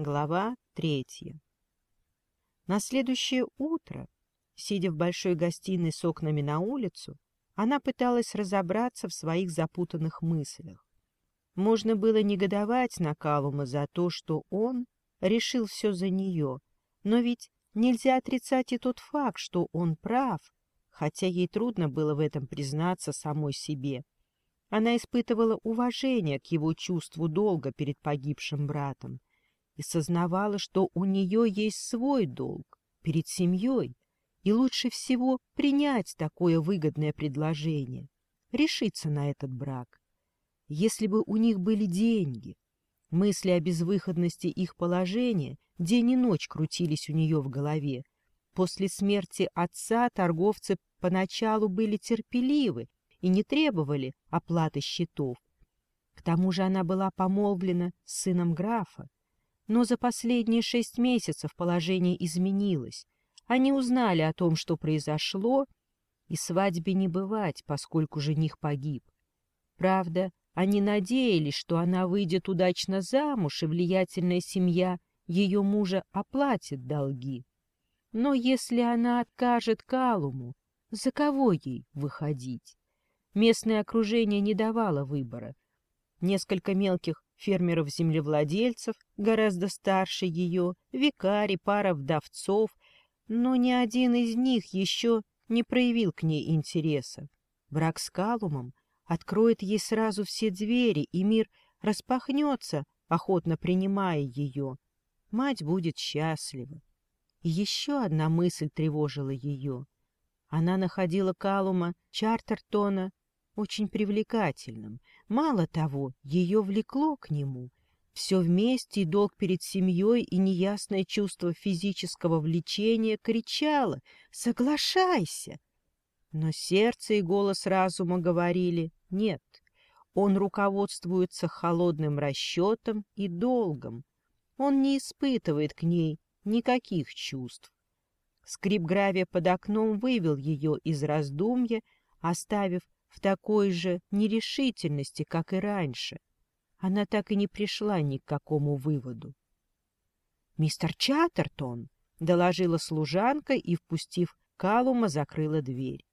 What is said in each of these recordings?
Глава третья. На следующее утро, сидя в большой гостиной с окнами на улицу, она пыталась разобраться в своих запутанных мыслях. Можно было негодовать на Калума за то, что он решил все за нее, но ведь нельзя отрицать и тот факт, что он прав, хотя ей трудно было в этом признаться самой себе. Она испытывала уважение к его чувству долга перед погибшим братом, и сознавала, что у нее есть свой долг перед семьей, и лучше всего принять такое выгодное предложение, решиться на этот брак. Если бы у них были деньги, мысли о безвыходности их положения день и ночь крутились у нее в голове. После смерти отца торговцы поначалу были терпеливы и не требовали оплаты счетов. К тому же она была помолвлена с сыном графа, но за последние шесть месяцев положение изменилось. Они узнали о том, что произошло, и свадьбе не бывать, поскольку жених погиб. Правда, они надеялись, что она выйдет удачно замуж, и влиятельная семья ее мужа оплатит долги. Но если она откажет Калуму, за кого ей выходить? Местное окружение не давало выбора. Несколько мелких фермеров-землевладельцев, гораздо старше ее, викари, пара вдовцов, но ни один из них еще не проявил к ней интереса. Брак с Калумом откроет ей сразу все двери, и мир распахнется, охотно принимая ее. Мать будет счастлива. И еще одна мысль тревожила ее. Она находила Калума Чартертона очень привлекательным — Мало того, ее влекло к нему. Все вместе и долг перед семьей, и неясное чувство физического влечения кричало «Соглашайся!». Но сердце и голос разума говорили «Нет». Он руководствуется холодным расчетом и долгом. Он не испытывает к ней никаких чувств. Скрип гравия под окном вывел ее из раздумья, оставив в такой же нерешительности, как и раньше. Она так и не пришла ни к какому выводу. «Мистер Чаттертон!» — доложила служанка и, впустив Калума, закрыла дверь.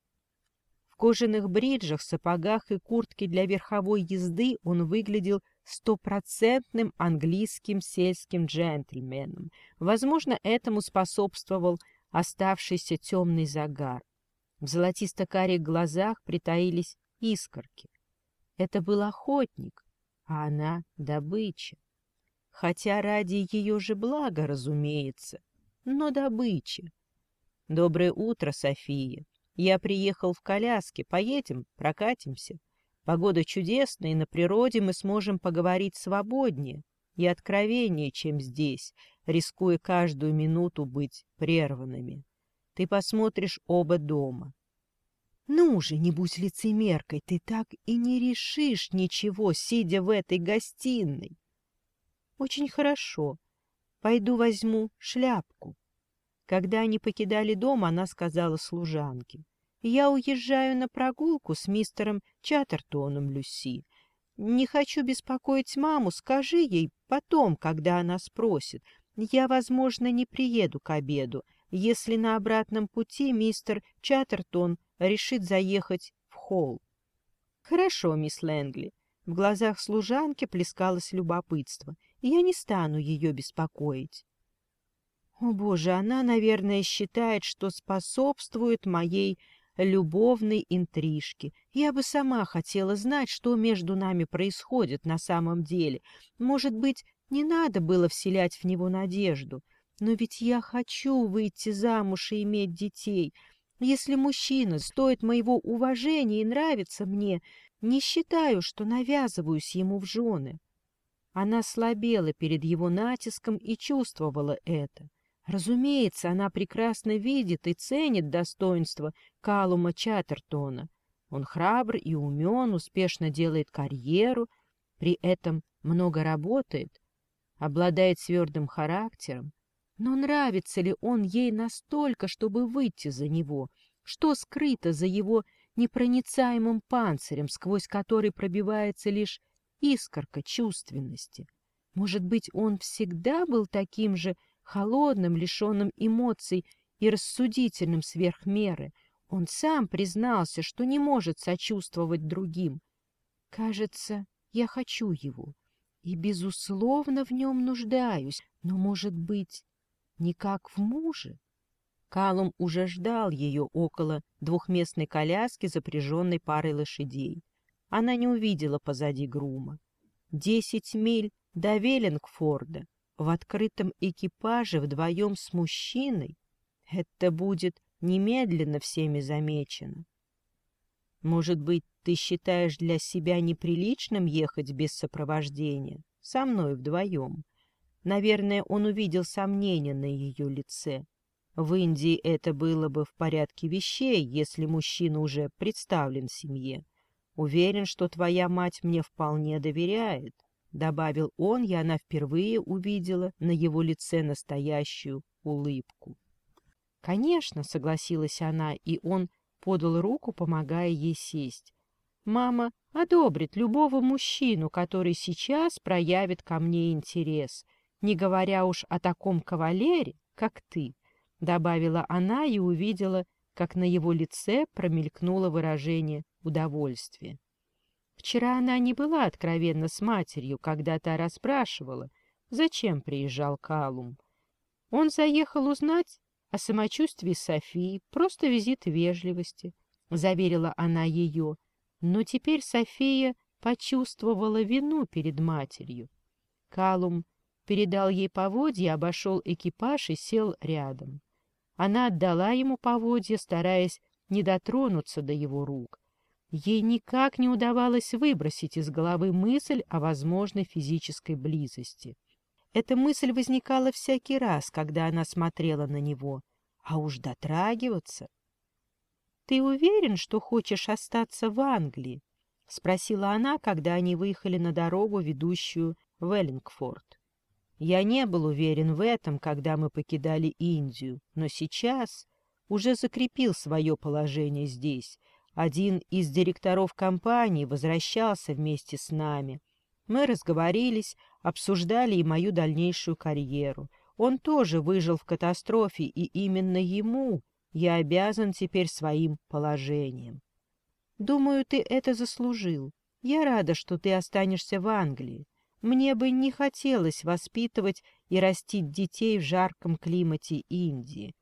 В кожаных бриджах, сапогах и куртке для верховой езды он выглядел стопроцентным английским сельским джентльменом. Возможно, этому способствовал оставшийся темный загар. В золотисто-карих глазах притаились искорки. Это был охотник, а она — добыча. Хотя ради ее же блага, разумеется, но добыча. «Доброе утро, София. Я приехал в коляске. Поедем, прокатимся. Погода чудесная, и на природе мы сможем поговорить свободнее и откровеннее, чем здесь, рискуя каждую минуту быть прерванными». Ты посмотришь оба дома. Ну же, не будь лицемеркой, ты так и не решишь ничего, сидя в этой гостиной. Очень хорошо. Пойду возьму шляпку. Когда они покидали дом, она сказала служанке. Я уезжаю на прогулку с мистером Чаттертоном Люси. Не хочу беспокоить маму, скажи ей потом, когда она спросит. Я, возможно, не приеду к обеду если на обратном пути мистер Чаттертон решит заехать в холл. «Хорошо, мисс Лэнгли». В глазах служанки плескалось любопытство, и я не стану ее беспокоить. О, боже, она, наверное, считает, что способствует моей любовной интрижке. Я бы сама хотела знать, что между нами происходит на самом деле. Может быть, не надо было вселять в него надежду. Но ведь я хочу выйти замуж и иметь детей. Если мужчина стоит моего уважения и нравится мне, не считаю, что навязываюсь ему в жены. Она слабела перед его натиском и чувствовала это. Разумеется, она прекрасно видит и ценит достоинство Калума Чаттертона. Он храбр и умен, успешно делает карьеру, при этом много работает, обладает твердым характером, но нравится ли он ей настолько, чтобы выйти за него? Что скрыто за его непроницаемым панцирем, сквозь который пробивается лишь искорка чувственности? Может быть, он всегда был таким же холодным, лишенным эмоций и рассудительным сверх меры? Он сам признался, что не может сочувствовать другим. Кажется, я хочу его и, безусловно, в нем нуждаюсь, но, может быть, не как в муже. Калум уже ждал ее около двухместной коляски, запряженной парой лошадей. Она не увидела позади грума. Десять миль до Веллингфорда в открытом экипаже вдвоем с мужчиной — это будет немедленно всеми замечено. Может быть, ты считаешь для себя неприличным ехать без сопровождения? Со мной вдвоем, Наверное, он увидел сомнение на ее лице. В Индии это было бы в порядке вещей, если мужчина уже представлен семье. Уверен, что твоя мать мне вполне доверяет. Добавил он, и она впервые увидела на его лице настоящую улыбку. «Конечно», — согласилась она, и он подал руку, помогая ей сесть. «Мама одобрит любого мужчину, который сейчас проявит ко мне интерес не говоря уж о таком кавалере, как ты», — добавила она и увидела, как на его лице промелькнуло выражение удовольствия. Вчера она не была откровенна с матерью, когда та расспрашивала, зачем приезжал Калум. Он заехал узнать о самочувствии Софии, просто визит вежливости, — заверила она ее. Но теперь София почувствовала вину перед матерью. Калум передал ей поводья, обошел экипаж и сел рядом. Она отдала ему поводья, стараясь не дотронуться до его рук. Ей никак не удавалось выбросить из головы мысль о возможной физической близости. Эта мысль возникала всякий раз, когда она смотрела на него. А уж дотрагиваться... — Ты уверен, что хочешь остаться в Англии? — спросила она, когда они выехали на дорогу, ведущую в Эллингфорд. Я не был уверен в этом, когда мы покидали Индию, но сейчас уже закрепил свое положение здесь. Один из директоров компании возвращался вместе с нами. Мы разговорились, обсуждали и мою дальнейшую карьеру. Он тоже выжил в катастрофе, и именно ему я обязан теперь своим положением. Думаю, ты это заслужил. Я рада, что ты останешься в Англии. Мне бы не хотелось воспитывать и растить детей в жарком климате Индии.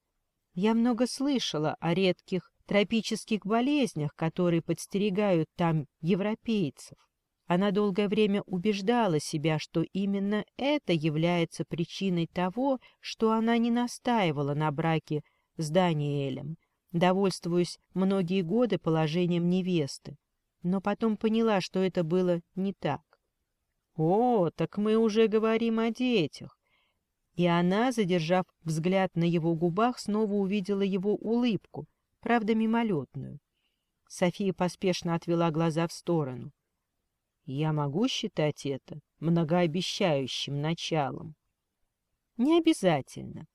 Я много слышала о редких тропических болезнях, которые подстерегают там европейцев. Она долгое время убеждала себя, что именно это является причиной того, что она не настаивала на браке с Даниэлем, довольствуясь многие годы положением невесты, но потом поняла, что это было не так. «О, так мы уже говорим о детях». И она, задержав взгляд на его губах, снова увидела его улыбку, правда, мимолетную. София поспешно отвела глаза в сторону. «Я могу считать это многообещающим началом?» «Не обязательно».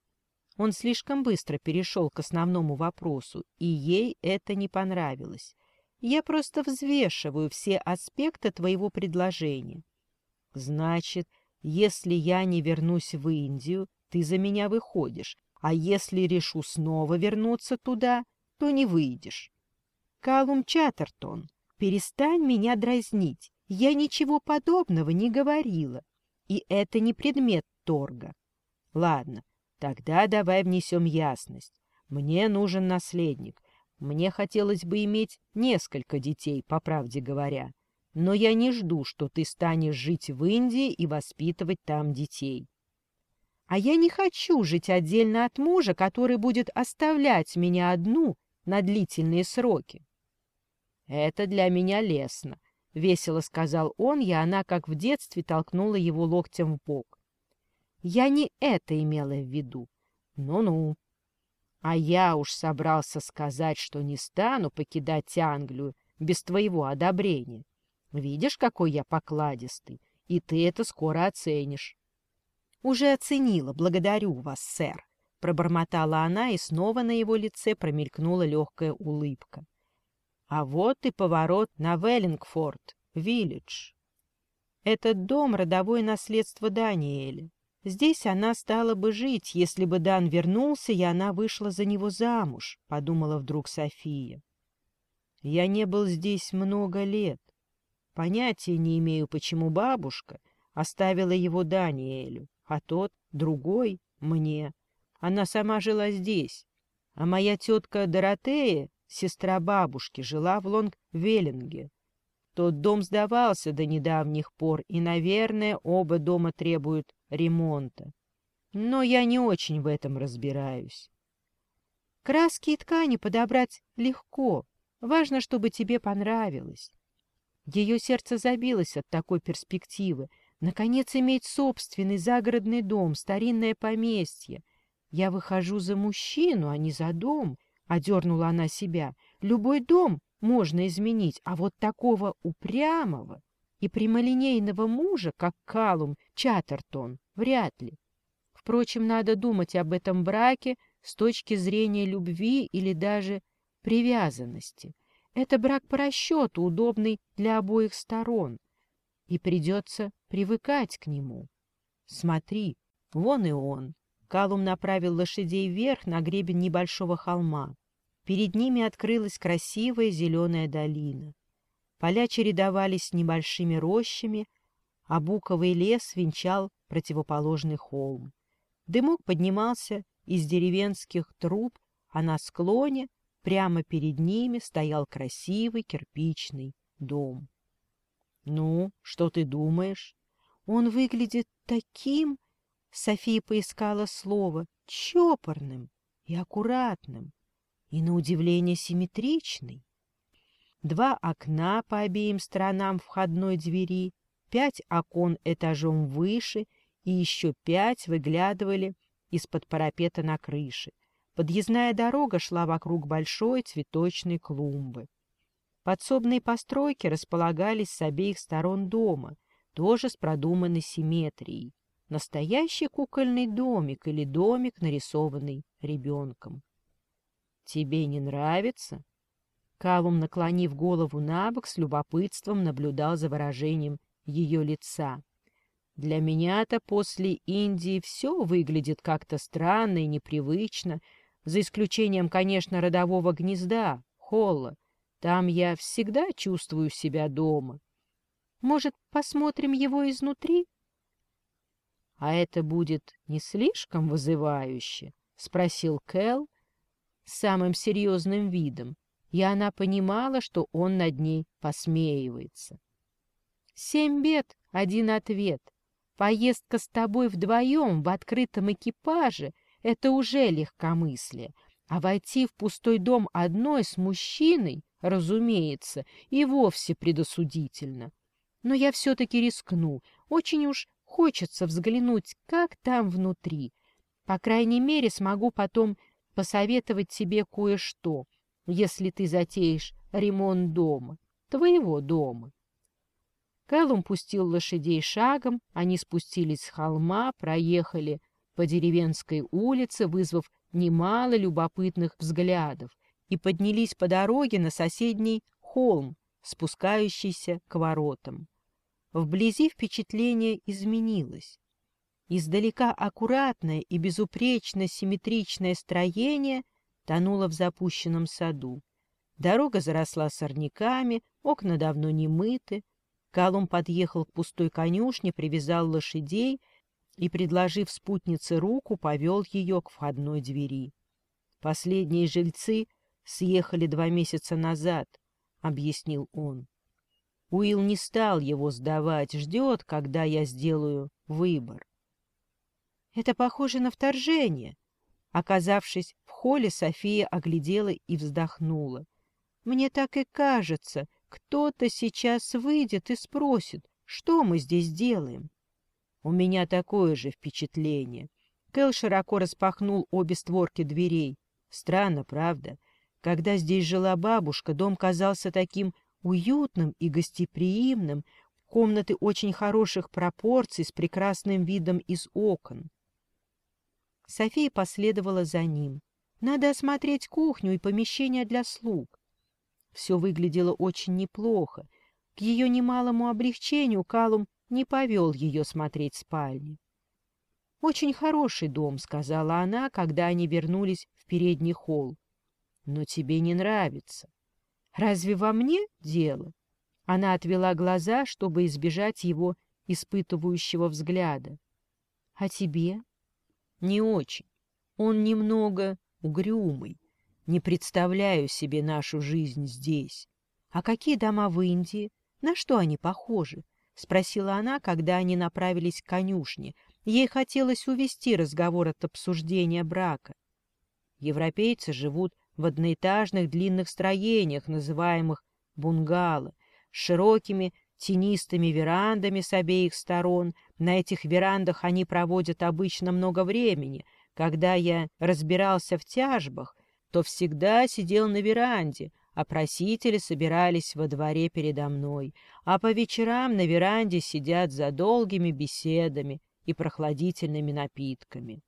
Он слишком быстро перешел к основному вопросу, и ей это не понравилось. «Я просто взвешиваю все аспекты твоего предложения. Значит, если я не вернусь в Индию, ты за меня выходишь, а если решу снова вернуться туда, то не выйдешь. Калум Чаттертон, перестань меня дразнить. Я ничего подобного не говорила, и это не предмет торга. Ладно, тогда давай внесем ясность. Мне нужен наследник. Мне хотелось бы иметь несколько детей, по правде говоря но я не жду, что ты станешь жить в Индии и воспитывать там детей. А я не хочу жить отдельно от мужа, который будет оставлять меня одну на длительные сроки. Это для меня лестно, — весело сказал он, и она, как в детстве, толкнула его локтем в бок. Я не это имела в виду. Ну-ну. А я уж собрался сказать, что не стану покидать Англию без твоего одобрения. Видишь, какой я покладистый, и ты это скоро оценишь. — Уже оценила, благодарю вас, сэр, — пробормотала она, и снова на его лице промелькнула легкая улыбка. — А вот и поворот на Веллингфорд, Виллидж. Этот дом — родовое наследство Даниэля. Здесь она стала бы жить, если бы Дан вернулся, и она вышла за него замуж, — подумала вдруг София. Я не был здесь много лет, Понятия не имею, почему бабушка оставила его Даниэлю, а тот, другой, мне. Она сама жила здесь. А моя тетка Доротея, сестра бабушки, жила в Лонг-Веллинге. Тот дом сдавался до недавних пор, и, наверное, оба дома требуют ремонта. Но я не очень в этом разбираюсь. Краски и ткани подобрать легко. Важно, чтобы тебе понравилось. Ее сердце забилось от такой перспективы. Наконец иметь собственный загородный дом, старинное поместье. Я выхожу за мужчину, а не за дом, — одернула она себя. Любой дом можно изменить, а вот такого упрямого и прямолинейного мужа, как Калум Чаттертон, вряд ли. Впрочем, надо думать об этом браке с точки зрения любви или даже привязанности. Это брак по расчету, удобный для обоих сторон. И придется привыкать к нему. Смотри, вон и он. Калум направил лошадей вверх на гребень небольшого холма. Перед ними открылась красивая зеленая долина. Поля чередовались с небольшими рощами, а буковый лес венчал противоположный холм. Дымок поднимался из деревенских труб, а на склоне Прямо перед ними стоял красивый кирпичный дом. «Ну, что ты думаешь?» «Он выглядит таким...» София поискала слово «чопорным» и аккуратным, и, на удивление, симметричный. Два окна по обеим сторонам входной двери, пять окон этажом выше и еще пять выглядывали из-под парапета на крыше. Подъездная дорога шла вокруг большой цветочной клумбы. Подсобные постройки располагались с обеих сторон дома, тоже с продуманной симметрией. Настоящий кукольный домик или домик, нарисованный ребенком. «Тебе не нравится?» Калум, наклонив голову на бок, с любопытством наблюдал за выражением ее лица. «Для меня-то после Индии все выглядит как-то странно и непривычно», за исключением, конечно, родового гнезда, холла. Там я всегда чувствую себя дома. Может, посмотрим его изнутри? — А это будет не слишком вызывающе? — спросил Кэл с самым серьезным видом, и она понимала, что он над ней посмеивается. — Семь бед, один ответ. Поездка с тобой вдвоем в открытом экипаже это уже легкомыслие. А войти в пустой дом одной с мужчиной, разумеется, и вовсе предосудительно. Но я все-таки рискну. Очень уж хочется взглянуть, как там внутри. По крайней мере, смогу потом посоветовать тебе кое-что, если ты затеешь ремонт дома, твоего дома. Кэллум пустил лошадей шагом, они спустились с холма, проехали по деревенской улице, вызвав немало любопытных взглядов, и поднялись по дороге на соседний холм, спускающийся к воротам. Вблизи впечатление изменилось. Издалека аккуратное и безупречно симметричное строение тонуло в запущенном саду. Дорога заросла сорняками, окна давно не мыты. Колумб подъехал к пустой конюшне, привязал лошадей — и, предложив спутнице руку, повел ее к входной двери. «Последние жильцы съехали два месяца назад», — объяснил он. Уилл не стал его сдавать, ждет, когда я сделаю выбор. Это похоже на вторжение. Оказавшись в холле, София оглядела и вздохнула. Мне так и кажется, кто-то сейчас выйдет и спросит, что мы здесь делаем. У меня такое же впечатление. Кэл широко распахнул обе створки дверей. Странно, правда? Когда здесь жила бабушка, дом казался таким уютным и гостеприимным, комнаты очень хороших пропорций с прекрасным видом из окон. София последовала за ним. Надо осмотреть кухню и помещение для слуг. Все выглядело очень неплохо. К ее немалому облегчению Калум не повел ее смотреть спальни. «Очень хороший дом», — сказала она, когда они вернулись в передний холл. «Но тебе не нравится». «Разве во мне дело?» Она отвела глаза, чтобы избежать его испытывающего взгляда. «А тебе?» «Не очень. Он немного угрюмый. Не представляю себе нашу жизнь здесь. А какие дома в Индии? На что они похожи? — спросила она, когда они направились к конюшне. Ей хотелось увести разговор от обсуждения брака. Европейцы живут в одноэтажных длинных строениях, называемых бунгало, с широкими тенистыми верандами с обеих сторон. На этих верандах они проводят обычно много времени. Когда я разбирался в тяжбах, то всегда сидел на веранде, а Опросители собирались во дворе передо мной, а по вечерам на веранде сидят за долгими беседами и прохладительными напитками.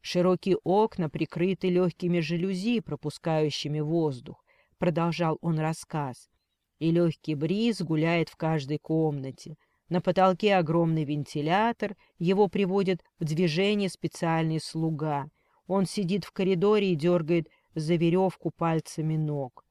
Широкие окна прикрыты легкими жалюзи, пропускающими воздух, продолжал он рассказ, и легкий бриз гуляет в каждой комнате. На потолке огромный вентилятор, его приводит в движение специальный слуга. Он сидит в коридоре и дергает за веревку пальцами ног.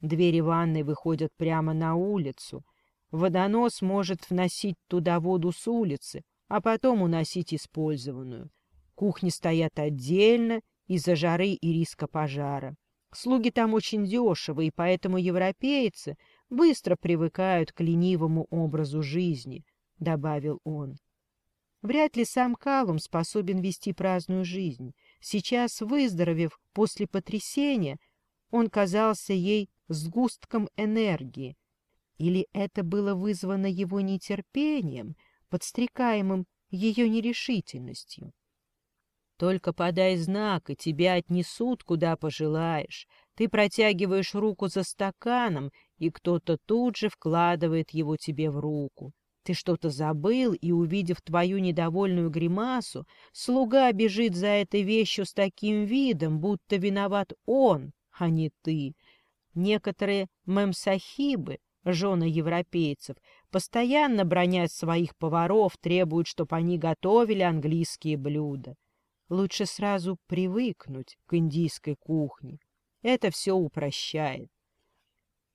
Двери ванной выходят прямо на улицу. Водонос может вносить туда воду с улицы, а потом уносить использованную. Кухни стоят отдельно из-за жары и риска пожара. Слуги там очень дешевы, и поэтому европейцы быстро привыкают к ленивому образу жизни, — добавил он. Вряд ли сам Калум способен вести праздную жизнь. Сейчас, выздоровев после потрясения, он казался ей сгустком энергии. Или это было вызвано его нетерпением, подстрекаемым ее нерешительностью? «Только подай знак, и тебя отнесут, куда пожелаешь. Ты протягиваешь руку за стаканом, и кто-то тут же вкладывает его тебе в руку. Ты что-то забыл, и, увидев твою недовольную гримасу, слуга бежит за этой вещью с таким видом, будто виноват он, а не ты. Некоторые мемсахибы, жены европейцев, постоянно бронят своих поваров, требуют, чтобы они готовили английские блюда. Лучше сразу привыкнуть к индийской кухне. Это все упрощает.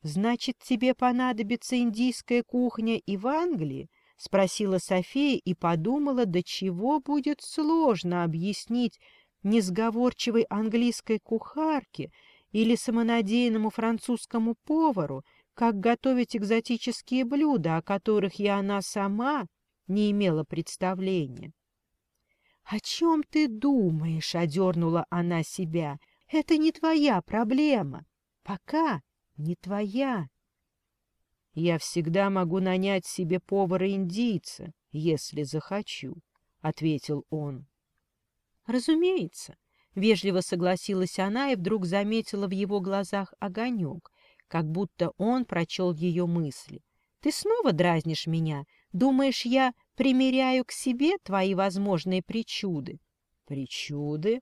«Значит, тебе понадобится индийская кухня и в Англии?» — спросила София и подумала, до чего будет сложно объяснить несговорчивой английской кухарке — или самонадеянному французскому повару, как готовить экзотические блюда, о которых я она сама не имела представления. «О чем ты думаешь?» — одернула она себя. «Это не твоя проблема. Пока не твоя». «Я всегда могу нанять себе повара-индийца, если захочу», — ответил он. «Разумеется, Вежливо согласилась она и вдруг заметила в его глазах огонек, как будто он прочел ее мысли. «Ты снова дразнишь меня? Думаешь, я примеряю к себе твои возможные причуды?» «Причуды?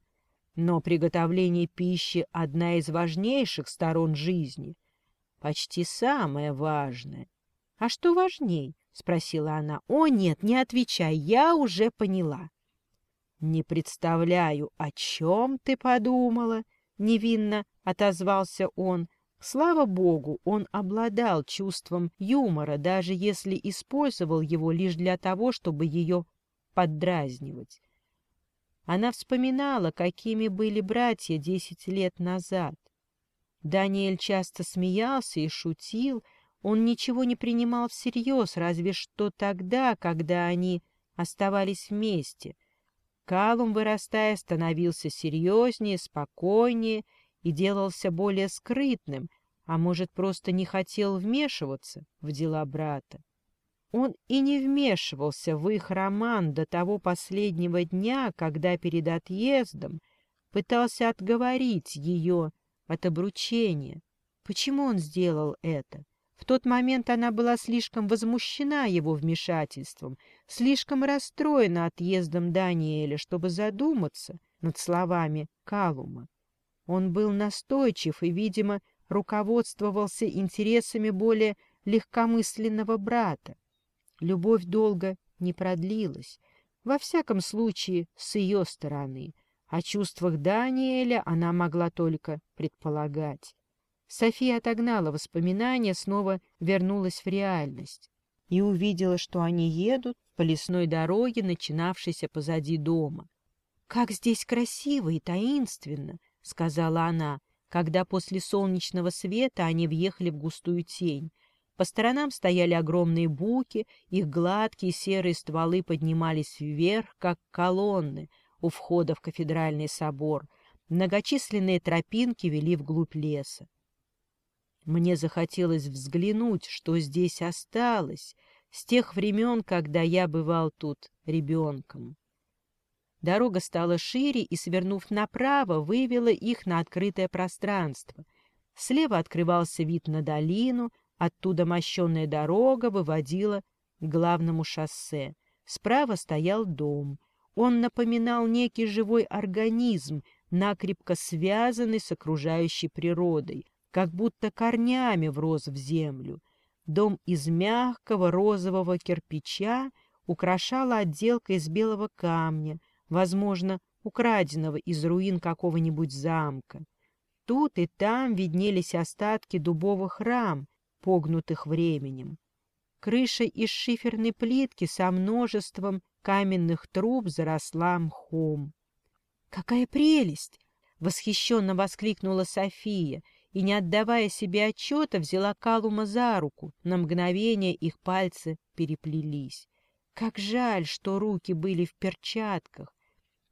Но приготовление пищи — одна из важнейших сторон жизни. Почти самое важное». «А что важней?» — спросила она. «О, нет, не отвечай, я уже поняла». «Не представляю, о чем ты подумала», — невинно отозвался он. Слава богу, он обладал чувством юмора, даже если использовал его лишь для того, чтобы ее поддразнивать. Она вспоминала, какими были братья десять лет назад. Даниэль часто смеялся и шутил, он ничего не принимал всерьез, разве что тогда, когда они оставались вместе. Калум, вырастая, становился серьезнее, спокойнее и делался более скрытным, а может, просто не хотел вмешиваться в дела брата. Он и не вмешивался в их роман до того последнего дня, когда перед отъездом пытался отговорить ее от обручения. Почему он сделал это? В тот момент она была слишком возмущена его вмешательством, слишком расстроена отъездом Даниэля, чтобы задуматься над словами Калума. Он был настойчив и, видимо, руководствовался интересами более легкомысленного брата. Любовь долго не продлилась, во всяком случае, с ее стороны. О чувствах Даниэля она могла только предполагать. София отогнала воспоминания, снова вернулась в реальность и увидела, что они едут по лесной дороге, начинавшейся позади дома. «Как здесь красиво и таинственно!» — сказала она, когда после солнечного света они въехали в густую тень. По сторонам стояли огромные буки, их гладкие серые стволы поднимались вверх, как колонны у входа в кафедральный собор. Многочисленные тропинки вели вглубь леса. Мне захотелось взглянуть, что здесь осталось с тех времен, когда я бывал тут ребенком. Дорога стала шире и, свернув направо, вывела их на открытое пространство. Слева открывался вид на долину, оттуда мощенная дорога выводила к главному шоссе. Справа стоял дом. Он напоминал некий живой организм, накрепко связанный с окружающей природой как будто корнями врос в землю. Дом из мягкого розового кирпича украшала отделка из белого камня, возможно, украденного из руин какого-нибудь замка. Тут и там виднелись остатки дубовых рам, погнутых временем. Крыша из шиферной плитки со множеством каменных труб заросла мхом. «Какая прелесть!» — восхищенно воскликнула София — и, не отдавая себе отчета, взяла Калума за руку. На мгновение их пальцы переплелись. Как жаль, что руки были в перчатках.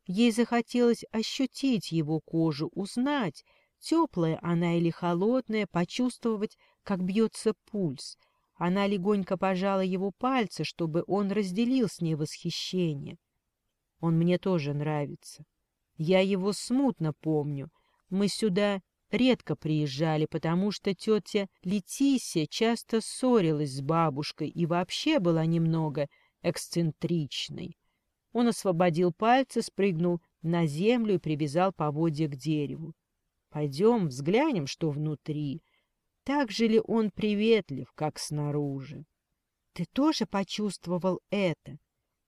Ей захотелось ощутить его кожу, узнать, теплая она или холодная, почувствовать, как бьется пульс. Она легонько пожала его пальцы, чтобы он разделил с ней восхищение. Он мне тоже нравится. Я его смутно помню. Мы сюда редко приезжали, потому что тетя Летисия часто ссорилась с бабушкой и вообще была немного эксцентричной. Он освободил пальцы, спрыгнул на землю и привязал поводья к дереву. «Пойдем взглянем, что внутри. Так же ли он приветлив, как снаружи?» «Ты тоже почувствовал это?»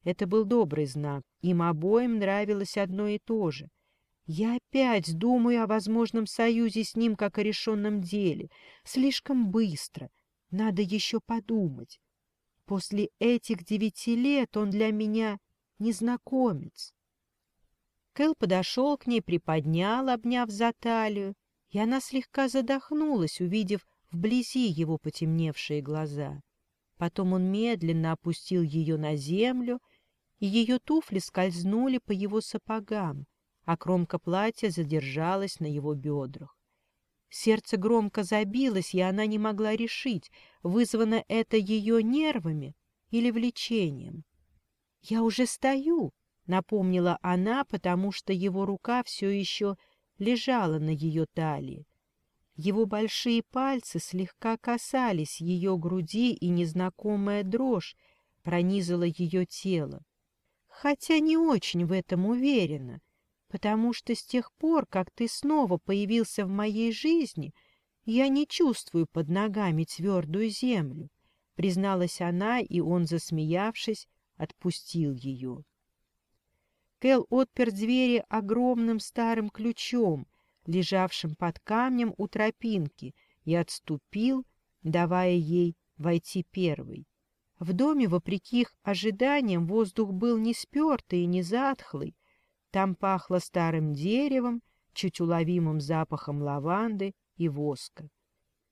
Это был добрый знак. Им обоим нравилось одно и то же — я опять думаю о возможном союзе с ним как о решенном деле. Слишком быстро. Надо еще подумать. После этих девяти лет он для меня незнакомец. Кэл подошел к ней, приподнял, обняв за талию, и она слегка задохнулась, увидев вблизи его потемневшие глаза. Потом он медленно опустил ее на землю, и ее туфли скользнули по его сапогам а кромка платья задержалась на его бедрах. Сердце громко забилось, и она не могла решить, вызвано это ее нервами или влечением. «Я уже стою», — напомнила она, потому что его рука все еще лежала на ее талии. Его большие пальцы слегка касались ее груди, и незнакомая дрожь пронизала ее тело. Хотя не очень в этом уверена — потому что с тех пор, как ты снова появился в моей жизни, я не чувствую под ногами твердую землю, — призналась она, и он, засмеявшись, отпустил ее. Кэл отпер двери огромным старым ключом, лежавшим под камнем у тропинки, и отступил, давая ей войти первой. В доме, вопреки их ожиданиям, воздух был не спертый и не затхлый, там пахло старым деревом, чуть уловимым запахом лаванды и воска.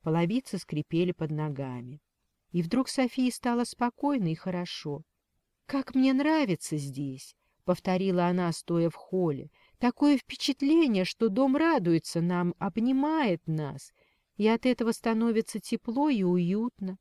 Половицы скрипели под ногами. И вдруг Софии стало спокойно и хорошо. «Как мне нравится здесь!» — повторила она, стоя в холле. «Такое впечатление, что дом радуется нам, обнимает нас, и от этого становится тепло и уютно».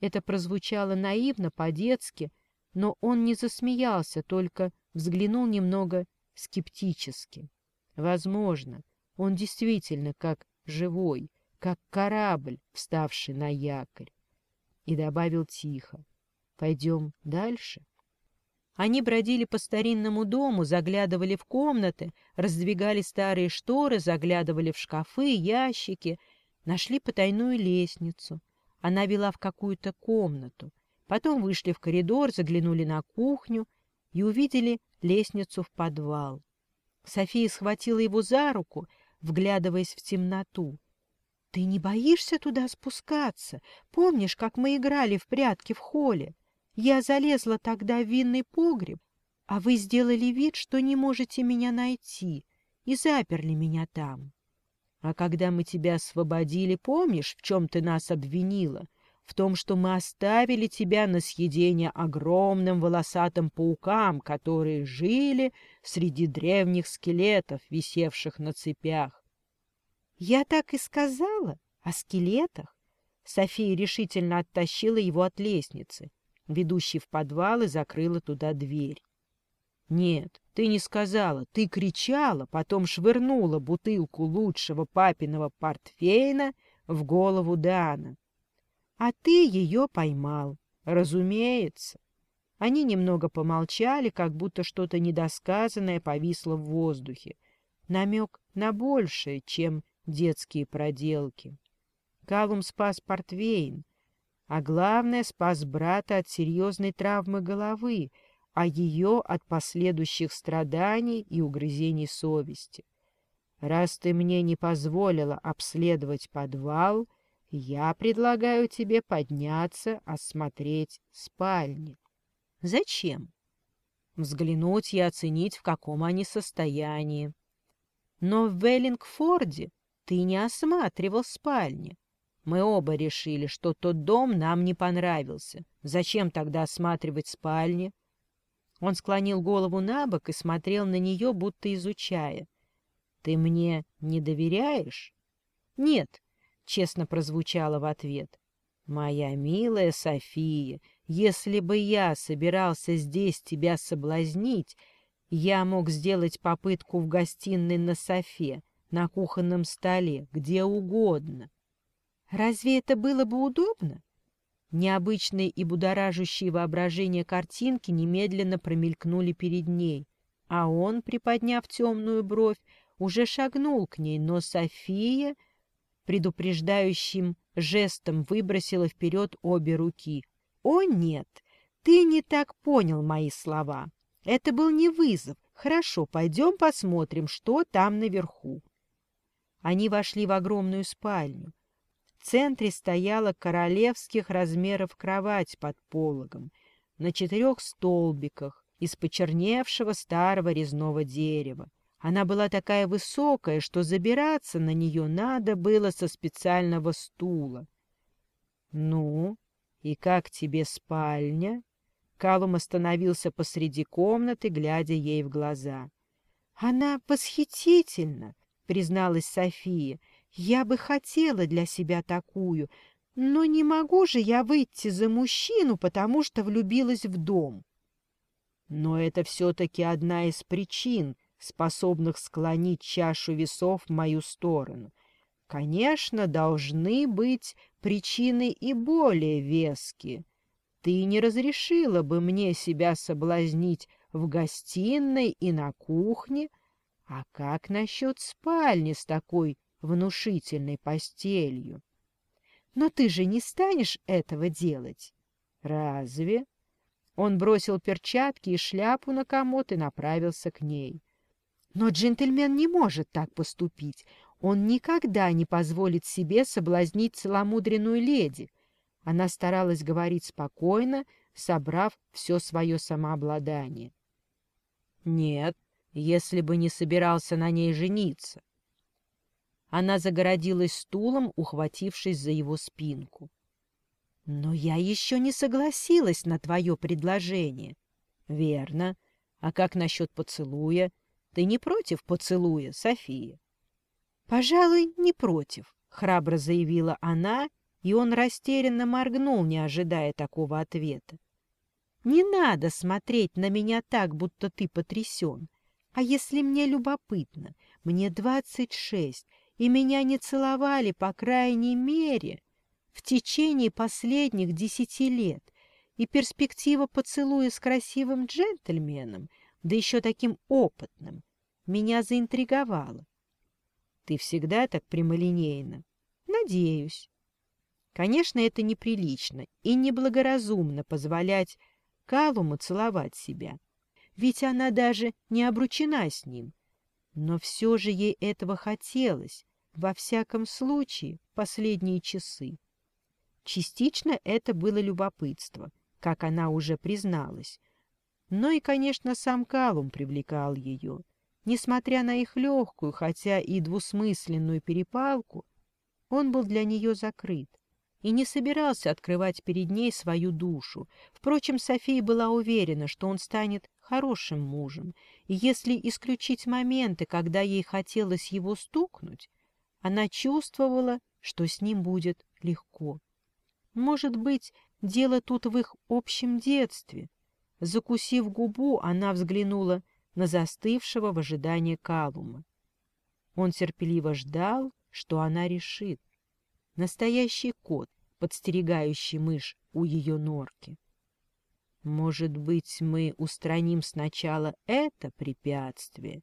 Это прозвучало наивно, по-детски, но он не засмеялся, только взглянул немного скептически. Возможно, он действительно как живой, как корабль, вставший на якорь. И добавил тихо, пойдем дальше. Они бродили по старинному дому, заглядывали в комнаты, раздвигали старые шторы, заглядывали в шкафы, ящики, нашли потайную лестницу. Она вела в какую-то комнату. Потом вышли в коридор, заглянули на кухню — и увидели лестницу в подвал. София схватила его за руку, вглядываясь в темноту. — Ты не боишься туда спускаться? Помнишь, как мы играли в прятки в холле? Я залезла тогда в винный погреб, а вы сделали вид, что не можете меня найти, и заперли меня там. — А когда мы тебя освободили, помнишь, в чем ты нас обвинила? — в том, что мы оставили тебя на съедение огромным волосатым паукам, которые жили среди древних скелетов, висевших на цепях. — Я так и сказала о скелетах. София решительно оттащила его от лестницы, ведущей в подвал, и закрыла туда дверь. «Нет, ты не сказала, ты кричала, потом швырнула бутылку лучшего папиного портфейна в голову Дана. А ты ее поймал. Разумеется. Они немного помолчали, как будто что-то недосказанное повисло в воздухе. Намек на большее, чем детские проделки. Калум спас Портвейн, а главное, спас брата от серьезной травмы головы, а ее от последующих страданий и угрызений совести. Раз ты мне не позволила обследовать подвал, я предлагаю тебе подняться, осмотреть спальни. Зачем? Взглянуть и оценить, в каком они состоянии. Но в Веллингфорде ты не осматривал спальни. Мы оба решили, что тот дом нам не понравился. Зачем тогда осматривать спальни? Он склонил голову на бок и смотрел на нее, будто изучая. — Ты мне не доверяешь? — Нет, честно прозвучало в ответ. «Моя милая София, если бы я собирался здесь тебя соблазнить, я мог сделать попытку в гостиной на софе, на кухонном столе, где угодно. Разве это было бы удобно? Необычные и будоражащие воображение картинки немедленно промелькнули перед ней, а он, приподняв темную бровь, уже шагнул к ней, но София предупреждающим жестом выбросила вперед обе руки. «О, нет! Ты не так понял мои слова. Это был не вызов. Хорошо, пойдем посмотрим, что там наверху». Они вошли в огромную спальню. В центре стояла королевских размеров кровать под пологом на четырех столбиках из почерневшего старого резного дерева. Она была такая высокая, что забираться на нее надо было со специального стула. «Ну, и как тебе спальня?» Калум остановился посреди комнаты, глядя ей в глаза. «Она восхитительна!» — призналась София. «Я бы хотела для себя такую, но не могу же я выйти за мужчину, потому что влюбилась в дом». «Но это все-таки одна из причин», способных склонить чашу весов в мою сторону. Конечно, должны быть причины и более веские. Ты не разрешила бы мне себя соблазнить в гостиной и на кухне, а как насчет спальни с такой внушительной постелью? Но ты же не станешь этого делать. Разве? Он бросил перчатки и шляпу на комод и направился к ней. Но джентльмен не может так поступить. Он никогда не позволит себе соблазнить целомудренную леди. Она старалась говорить спокойно, собрав все свое самообладание. Нет, если бы не собирался на ней жениться. Она загородилась стулом, ухватившись за его спинку. «Но я еще не согласилась на твое предложение». «Верно. А как насчет поцелуя? Ты не против поцелуя, София? — Пожалуй, не против, — храбро заявила она, и он растерянно моргнул, не ожидая такого ответа. — Не надо смотреть на меня так, будто ты потрясен. А если мне любопытно, мне двадцать шесть, и меня не целовали, по крайней мере, в течение последних десяти лет, и перспектива поцелуя с красивым джентльменом, да еще таким опытным, меня заинтриговало. Ты всегда так прямолинейна. Надеюсь. Конечно, это неприлично и неблагоразумно позволять Калуму целовать себя. Ведь она даже не обручена с ним. Но все же ей этого хотелось, во всяком случае, последние часы. Частично это было любопытство, как она уже призналась. Но и, конечно, сам Калум привлекал ее. Несмотря на их легкую, хотя и двусмысленную перепалку, он был для нее закрыт и не собирался открывать перед ней свою душу. Впрочем, София была уверена, что он станет хорошим мужем, и если исключить моменты, когда ей хотелось его стукнуть, она чувствовала, что с ним будет легко. Может быть, дело тут в их общем детстве. Закусив губу, она взглянула на застывшего в ожидании Калума. Он терпеливо ждал, что она решит. Настоящий кот, подстерегающий мышь у ее норки. «Может быть, мы устраним сначала это препятствие?»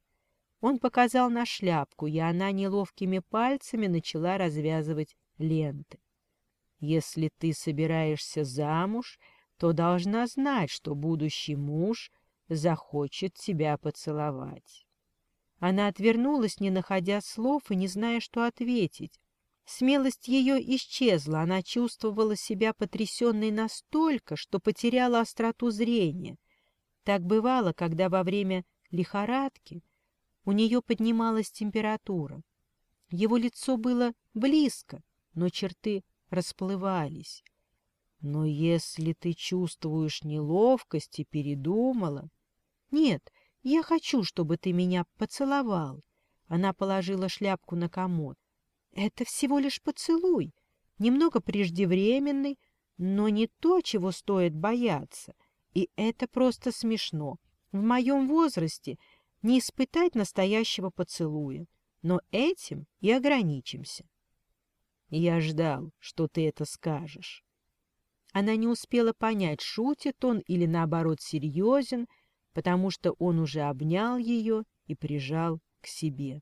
Он показал на шляпку, и она неловкими пальцами начала развязывать ленты. «Если ты собираешься замуж, то должна знать, что будущий муж захочет тебя поцеловать. Она отвернулась, не находя слов и не зная, что ответить. Смелость ее исчезла, она чувствовала себя потрясенной настолько, что потеряла остроту зрения. Так бывало, когда во время лихорадки у нее поднималась температура. Его лицо было близко, но черты расплывались. Но если ты чувствуешь неловкость и передумала, «Нет, я хочу, чтобы ты меня поцеловал». Она положила шляпку на комод. «Это всего лишь поцелуй, немного преждевременный, но не то, чего стоит бояться. И это просто смешно. В моем возрасте не испытать настоящего поцелуя. Но этим и ограничимся. Я ждал, что ты это скажешь. Она не успела понять, шутит он или, наоборот, серьезен, потому что он уже обнял ее и прижал к себе.